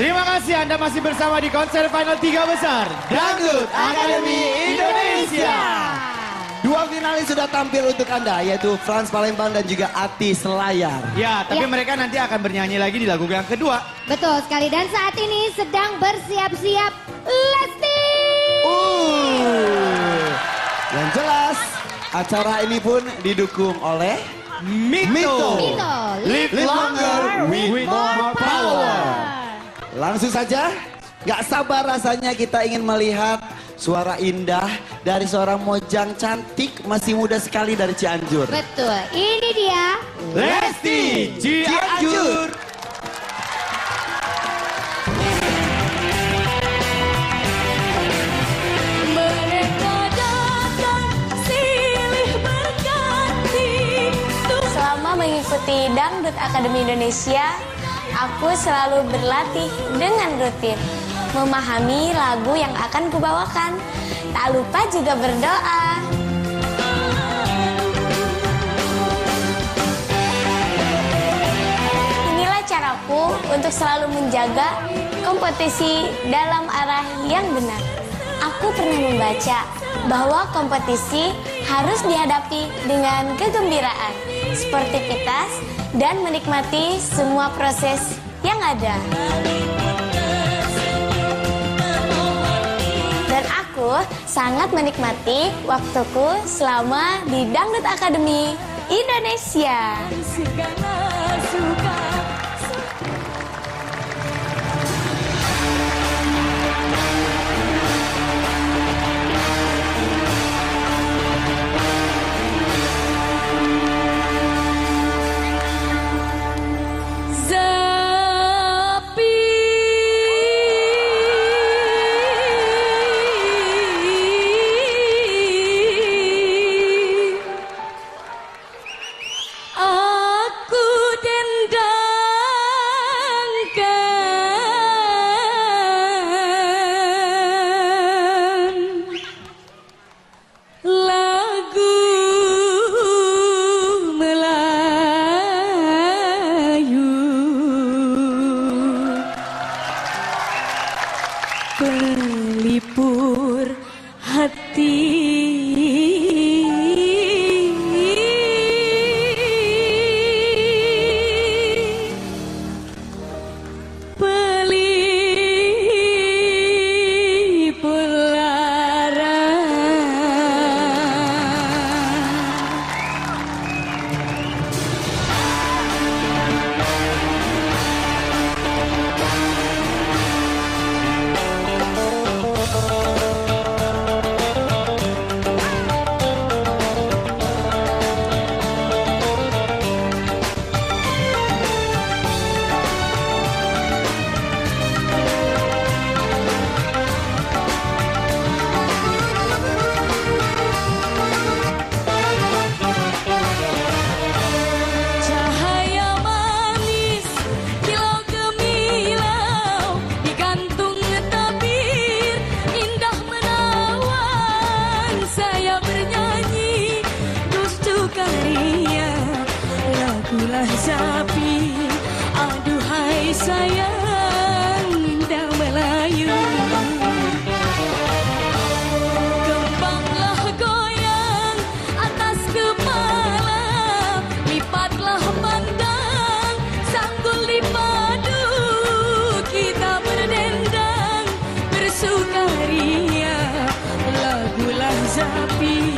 Terima kasih Anda masih bersama di konser final tiga besar Dangdut Akademi Indonesia. Dua finalis sudah tampil untuk Anda, yaitu Frans Palembang dan juga Ati Selayar. Ya, tapi Ya. mereka nanti akan bernyanyi lagi di lagu yang kedua. Betul sekali dan saat ini sedang bersiap-siap Lesti. Uh, yang jelas, acara ini pun didukung oleh Mito. Mito. Mito, Live Live longer with more power. Langsung saja, gak sabar rasanya kita ingin melihat suara indah dari seorang mojang cantik masih muda sekali dari Cianjur. Betul, ini dia. Lesti Cianjur. Selama mengikuti Dangdut Akademi Indonesia Aku selalu berlatih dengan rutin Memahami lagu yang akan kubawakan Tak lupa juga berdoa Inilah caraku untuk selalu menjaga kompetisi dalam arah yang benar. Aku pernah membaca bahwa kompetisi harus dihadapi dengan kegembiraan, sportivitas, dan menikmati semua proses yang ada. Dan aku sangat menikmati waktuku selama di Dangdut Akademi Indonesia. Pelipur hati happy.